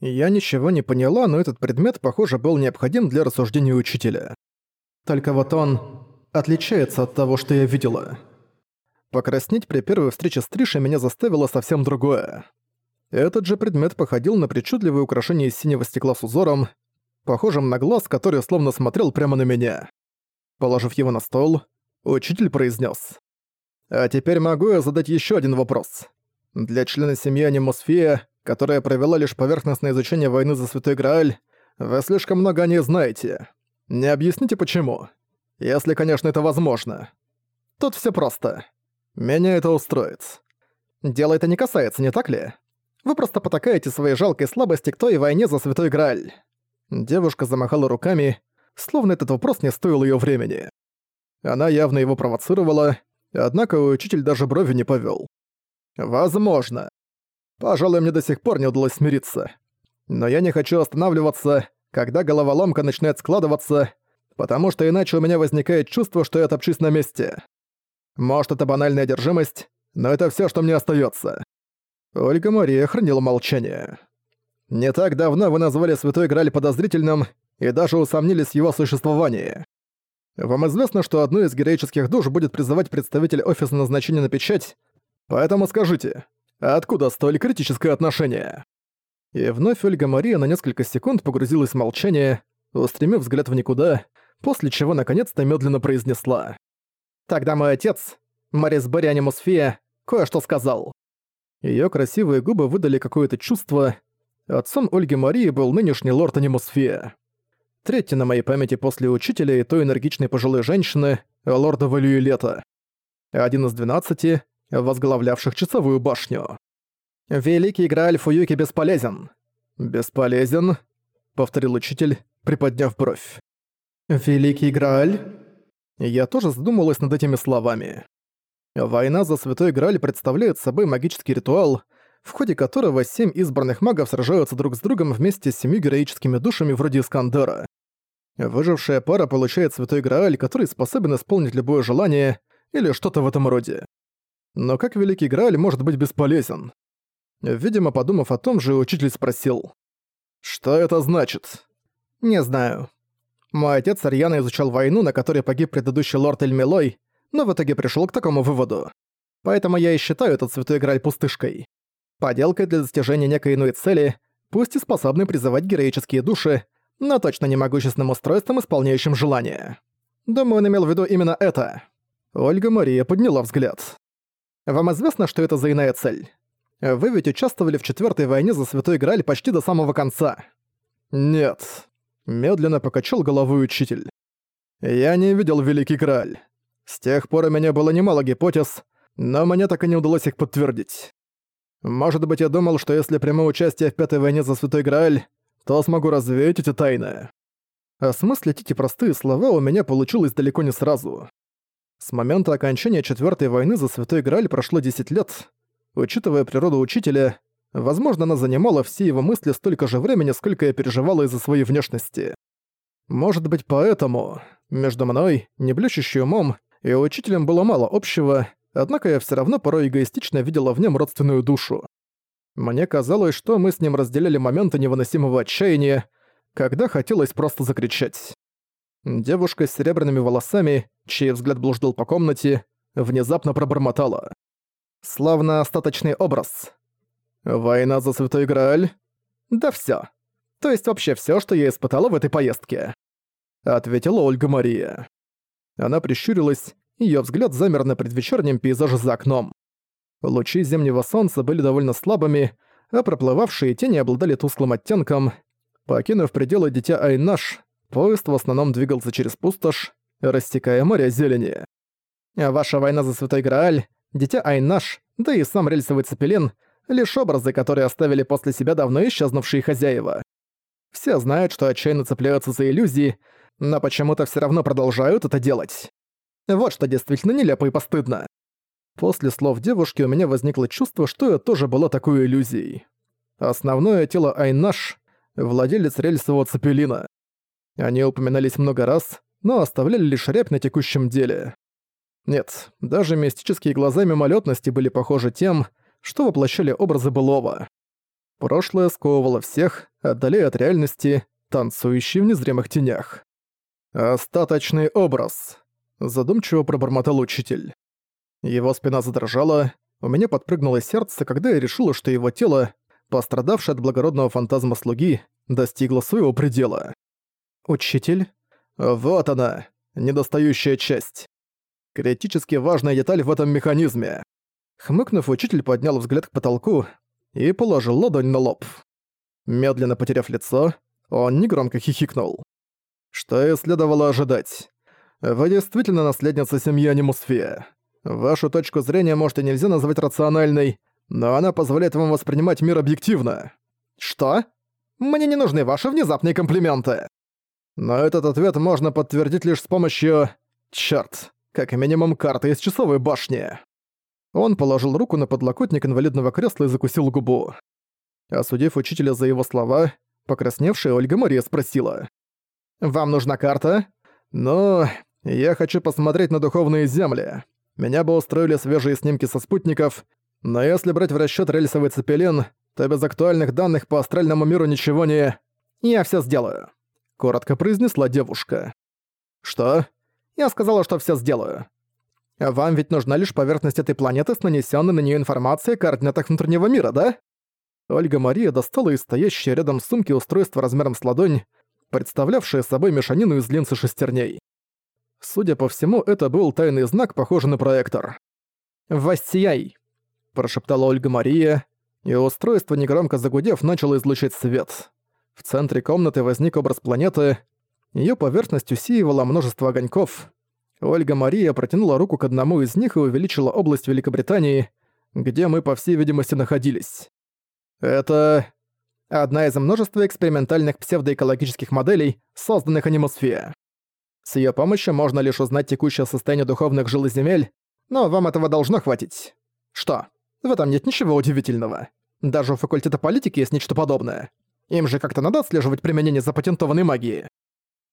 Я ничего не поняла, но этот предмет, похоже, был необходим для рассуждения учителя. Только вот он отличается от того, что я видела. Покраснеть при первой встрече с Тришей меня заставило совсем другое. Этот же предмет походил на причудливое украшение из синего стекла с узором, похожим на глаз, который словно смотрел прямо на меня. Положив его на стол, учитель произнес: «А теперь могу я задать еще один вопрос. Для члена семьи Анимусфия, которая провела лишь поверхностное изучение войны за Святой Грааль, вы слишком много о ней знаете. Не объясните почему. Если, конечно, это возможно. Тут все просто. Меня это устроит. Дело это не касается, не так ли? Вы просто потакаете своей жалкой слабости к той войне за Святой Грааль». Девушка замахала руками, словно этот вопрос не стоил её времени. Она явно его провоцировала, однако учитель даже брови не повёл. «Возможно. Пожалуй, мне до сих пор не удалось смириться. Но я не хочу останавливаться, когда головоломка начинает складываться, потому что иначе у меня возникает чувство, что я топчусь на месте. Может, это банальная одержимость, но это всё, что мне остаётся. Ольга Мария хранила молчание. «Не так давно вы назвали Святой Грааль подозрительным и даже усомнились в его существовании. Вам известно, что одну из героических душ будет призывать представитель офиса назначения на печать, поэтому скажите, откуда столь критическое отношение?» И вновь Ольга Мария на несколько секунд погрузилась в молчание, устремив взгляд в никуда, после чего наконец-то медленно произнесла. «Тогда мой отец, Марис Барианимусфия, кое-что сказал. Её красивые губы выдали какое-то чувство. Отцом Ольги Марии был нынешний лорд Анимусфия. Третий на моей памяти после учителя и той энергичной пожилой женщины, лорда Валюэлета. Один из двенадцати, возглавлявших часовую башню. «Великий Грааль Фуюки бесполезен». «Бесполезен?» — повторил учитель, приподняв бровь. «Великий Грааль?» Я тоже задумалась над этими словами. Война за Святой Грааль представляет собой магический ритуал, в ходе которого семь избранных магов сражаются друг с другом вместе с семью героическими душами вроде Искандера. Выжившая пара получает Святой Грааль, который способен исполнить любое желание или что-то в этом роде. Но как Великий Грааль может быть бесполезен? Видимо, подумав о том же, учитель спросил. «Что это значит?» «Не знаю. Мой отец Арьяна изучал войну, на которой погиб предыдущий лорд Эльмилой, но в итоге пришел к такому выводу. Поэтому я и считаю этот святой граль пустышкой. Поделкой для достижения некой иной цели, пусть и способной призывать героические души, но точно не могущественным устройством, исполняющим желания. Думаю, он имел в виду именно это. Ольга Мария подняла взгляд. Вам известно, что это за иная цель? Вы ведь участвовали в четвертой войне за Святой Грааль почти до самого конца. Нет. Медленно покачал головой учитель. Я не видел Великий Грааль. С тех пор у меня было немало гипотез, но мне так и не удалось их подтвердить. Может быть, я думал, что если приму участие в Пятой войне за Святой Грааль, то смогу развеять эти тайны. Осмыслить эти простые слова у меня получилось далеко не сразу. С момента окончания Четвёртой войны за Святой Грааль прошло 10 лет. Учитывая природу учителя, возможно, она занимала все его мысли столько же времени, сколько я переживала из-за своей внешности. Может быть, поэтому между мной, не блещущей умом, и учителем было мало общего, однако я все равно порой эгоистично видела в нем родственную душу. Мне казалось, что мы с ним разделяли моменты невыносимого отчаяния, когда хотелось просто закричать. Девушка с серебряными волосами, чей взгляд блуждал по комнате, внезапно пробормотала. Славно остаточный образ. Война за Святой Грааль? Да всё. То есть вообще всё, что я испытала в этой поездке. Ответила Ольга Мария. Она прищурилась, её взгляд замер на предвечернем пейзаже за окном. Лучи зимнего солнца были довольно слабыми, а проплывавшие тени обладали тусклым оттенком. Покинув пределы Дитя Айнаш, поезд в основном двигался через пустошь, растекая море зелени. Ваша война за Святой Грааль, Дитя Айнаш, да и сам рельсовый цепелин — лишь образы, которые оставили после себя давно исчезнувшие хозяева. Все знают, что отчаянно цепляются за иллюзии, но почему-то все равно продолжают это делать. Вот что действительно нелепо и постыдно. После слов девушки у меня возникло чувство, что я тоже была такой иллюзией. Основное тело Айнаш — владелец рельсового цепелина. Они упоминались много раз, но оставляли лишь рябь на текущем деле. Нет, даже мистические глаза мимолетности были похожи тем, что воплощали образы былого. Прошлое сковывало всех, отдаляя от реальности, танцующей в незримых тенях. «Остаточный образ», — задумчиво пробормотал учитель. Его спина задрожала, у меня подпрыгнуло сердце, когда я решила, что его тело, пострадавшее от благородного фантазма слуги, достигло своего предела. «Учитель?» «Вот она, недостающая часть. Критически важная деталь в этом механизме». Хмыкнув, учитель поднял взгляд к потолку и положил ладонь на лоб. Медленно потеряв лицо, он негромко хихикнул. «Что и следовало ожидать. Вы действительно наследница семьи Анимусфия. Вашу точку зрения, может, и нельзя назвать рациональной, но она позволяет вам воспринимать мир объективно. Что? Мне не нужны ваши внезапные комплименты. Но этот ответ можно подтвердить лишь с помощью... Чёрт, как минимум карты из часовой башни. Он положил руку на подлокотник инвалидного кресла и закусил губу. Осудив учителя за его слова, покрасневшая Ольга Мария спросила. «Вам нужна карта?» «Ну, я хочу посмотреть на духовные земли. Меня бы устроили свежие снимки со спутников, но если брать в расчёт рельсовый цепелин, то без актуальных данных по астральному миру ничего не... Я всё сделаю», — коротко произнесла девушка. «Что?» «Я сказала, что всё сделаю. Вам ведь нужна лишь поверхность этой планеты с нанесённой на неё информацией о координатах внутреннего мира, да?» Ольга Мария достала из стоящей рядом сумки устройство размером с ладонь, представлявшее собой мешанину из линз и шестерней. Судя по всему, это был тайный знак, похожий на проектор. «Воссияй!» – прошептала Ольга Мария, и устройство, негромко загудев, начало излучать свет. В центре комнаты возник образ планеты, ее поверхность усеивала множество огоньков. Ольга Мария протянула руку к одному из них и увеличила область Великобритании, где мы, по всей видимости, находились. Это одна из множества экспериментальных псевдоэкологических моделей, созданных анимосфере. С её помощью можно лишь узнать текущее состояние духовных жил земель, но вам этого должно хватить. Что? В этом нет ничего удивительного. Даже у факультета политики есть нечто подобное. Им же как-то надо отслеживать применение запатентованной магии.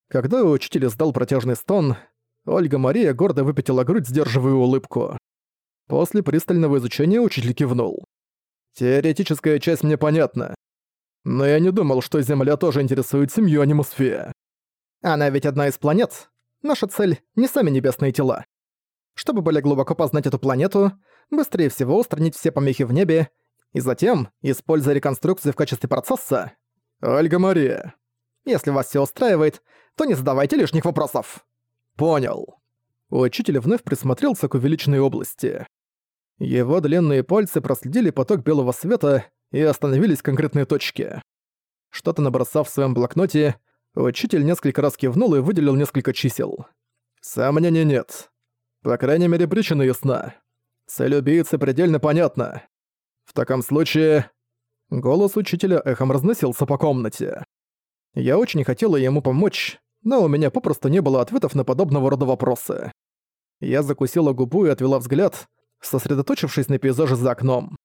Когда учитель сдал протяжный стон, Ольга Мария гордо выпятила грудь, сдерживая улыбку. После пристального изучения учитель кивнул. «Теоретическая часть мне понятна. Но я не думал, что Земля тоже интересует семью Анимусфея. Она ведь одна из планет. Наша цель — не сами небесные тела. Чтобы более глубоко познать эту планету, быстрее всего устранить все помехи в небе, и затем, используя реконструкцию в качестве процесса... Ольга Мария, если вас все устраивает, то не задавайте лишних вопросов. Понял. Учитель вновь присмотрелся к увеличенной области. Его длинные пальцы проследили поток белого света и остановились в конкретной точке. Что-то набросав в своем блокноте, Учитель несколько раз кивнул и выделил несколько чисел. Сомнений нет. По крайней мере, причина ясна. Цель убийцы предельно понятна. В таком случае... Голос учителя эхом разносился по комнате. Я очень хотела ему помочь, но у меня попросту не было ответов на подобного рода вопросы. Я закусила губу и отвела взгляд, сосредоточившись на пейзаже за окном.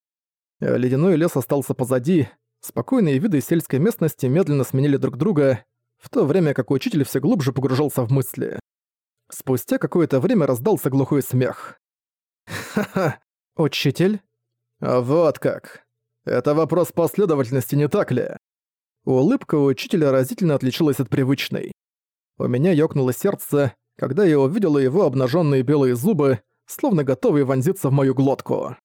Ледяной лес остался позади, спокойные виды сельской местности медленно сменили друг друга, в то время как учитель все глубже погружался в мысли. Спустя какое-то время раздался глухой смех. «Ха-ха, учитель?» а «Вот как. Это вопрос последовательности, не так ли?» Улыбка у учителя разительно отличалась от привычной. У меня ёкнуло сердце, когда я увидела его обнаженные белые зубы, словно готовые вонзиться в мою глотку.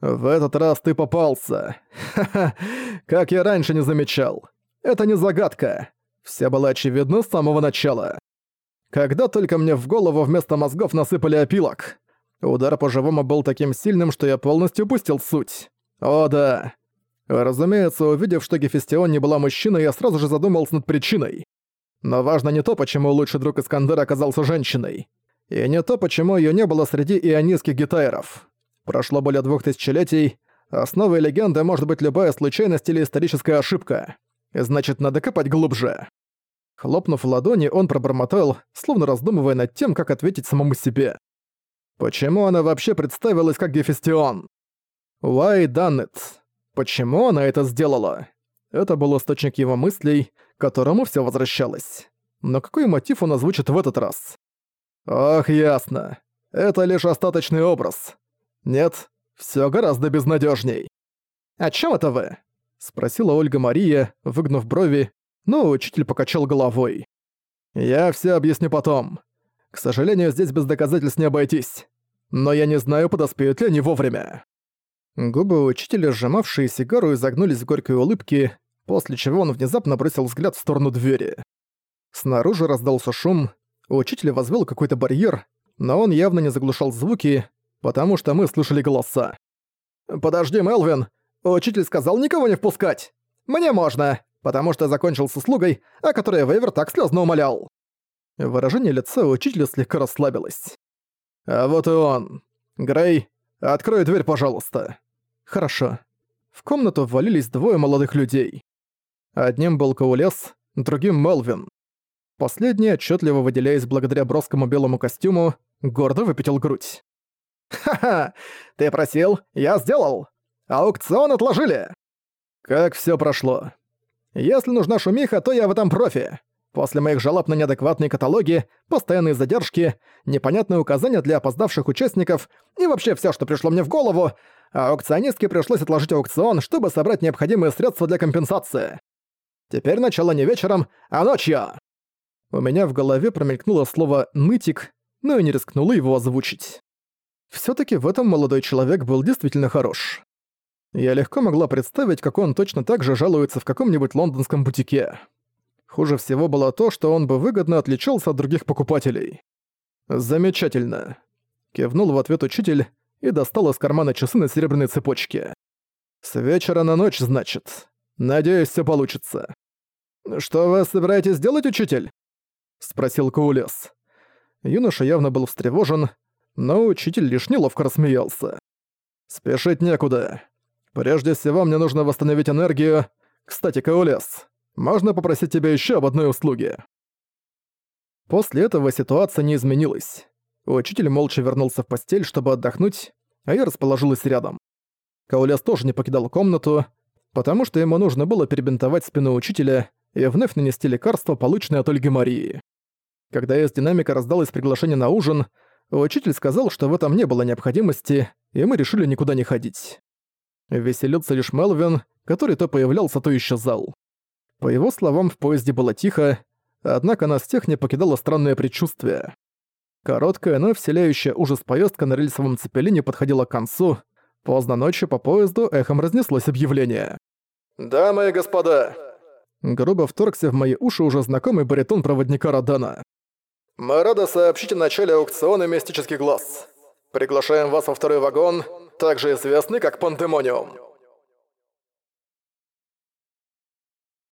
«В этот раз ты попался. Ха-ха, как я раньше не замечал. Это не загадка. Все было очевидно с самого начала. Когда только мне в голову вместо мозгов насыпали опилок. Удар по-живому был таким сильным, что я полностью упустил суть. О да. Разумеется, увидев, что Гефестион не была мужчиной, я сразу же задумался над причиной. Но важно не то, почему лучший друг Искандера оказался женщиной. И не то, почему её не было среди ионийских гитайров. Прошло более двух тысячелетий, основой легенды может быть любая случайность или историческая ошибка. Значит, надо копать глубже. Хлопнув ладони, он пробормотал, словно раздумывая над тем, как ответить самому себе. Почему она вообще представилась как Гефестион? Why done it? Почему она это сделала? Это был источник его мыслей, к которому все возвращалось. Но какой мотив он озвучит в этот раз? Ох, ясно. Это лишь остаточный образ. Нет, все гораздо безнадежней. О чем это вы? Спросила Ольга Мария, выгнув брови, но учитель покачал головой. «Я все объясню потом. К сожалению, здесь без доказательств не обойтись. Но я не знаю, подоспеют ли они вовремя». Губы учителя, сжимавшие сигару, изогнулись в горькой улыбке, после чего он внезапно бросил взгляд в сторону двери. Снаружи раздался шум, учитель возвел какой-то барьер, но он явно не заглушал звуки, потому что мы слышали голоса. «Подожди, Мелвин! Учитель сказал никого не впускать! Мне можно, потому что закончил с услугой, о которой Вейвер так слезно умолял!» Выражение лица учителя слегка расслабилось. «А вот и он. Грей, открой дверь, пожалуйста». «Хорошо». В комнату ввалились двое молодых людей. Одним был Каулес, другим Мелвин. Последний, отчетливо выделяясь благодаря броскому белому костюму, гордо выпятил грудь. «Ха-ха! Ты просил, я сделал! Аукцион отложили!» «Как все прошло?» «Если нужна шумиха, то я в этом профи. После моих жалоб на неадекватные каталоги, постоянные задержки, непонятные указания для опоздавших участников и вообще все, что пришло мне в голову, аукционистке пришлось отложить аукцион, чтобы собрать необходимые средства для компенсации. Теперь начало не вечером, а ночью. У меня в голове промелькнуло слово «нытик», но я не рискнула его озвучить. все таки в этом молодой человек был действительно хорош. Я легко могла представить, как он точно так же жалуется в каком-нибудь лондонском бутике. Хуже всего было то, что он бы выгодно отличался от других покупателей. «Замечательно», — кивнул в ответ учитель и достал из кармана часы на серебряной цепочке. «С вечера на ночь, значит. Надеюсь, все получится». «Что вы собираетесь делать, учитель?» — спросил Каулес. Юноша явно был встревожен, но учитель лишь неловко рассмеялся. «Спешить некуда. Прежде всего мне нужно восстановить энергию. Кстати, Каулес, можно попросить тебя еще об одной услуге?» После этого ситуация не изменилась. Учитель молча вернулся в постель, чтобы отдохнуть, а я расположилась рядом. Кауляс тоже не покидал комнату, потому что ему нужно было перебинтовать спину учителя и вновь нанести лекарство, полученное от Ольги Марии. Когда из динамика раздалось приглашение на ужин, учитель сказал, что в этом не было необходимости, и мы решили никуда не ходить. Веселился лишь Мелвин, который то появлялся, то исчезал. По его словам, в поезде было тихо, однако нас всех не покидало странное предчувствие. Короткая, но вселяющая ужас поездка на рельсовом цепелине подходила к концу. Поздно ночью по поезду эхом разнеслось объявление. «Дамы и господа!» Грубо вторгся в мои уши уже знакомый баритон проводника Родана. «Мы рады сообщить о начале аукциона «Мистический глаз». Приглашаем вас во второй вагон, также известный как Пандемониум.